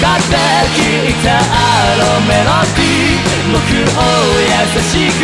かって聞いたあのメロディー。僕を優しく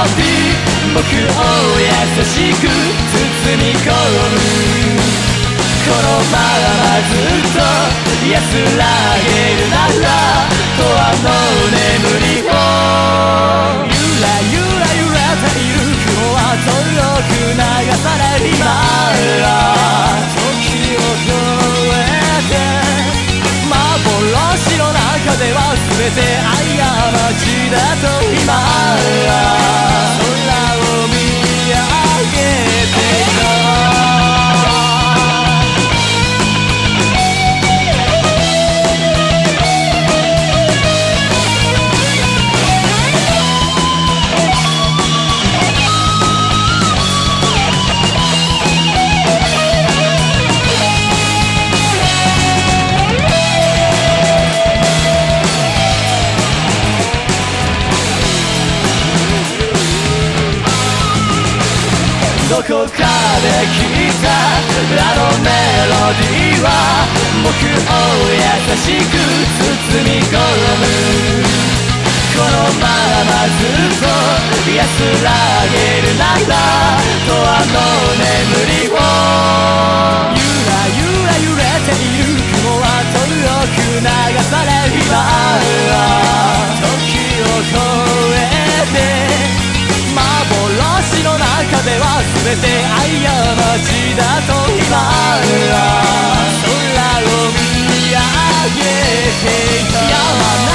僕を優しく包み込む。このままずっと安らげるならとあの眠りを。ゆらゆら揺れている雲は遠く流され今時を越えて幻の中では全て過ちだと今。どこかで聞いたあのメロディーは僕を優しく包み込むこのままずっと安らげるならでは全て過ちだと今空を見上げていた。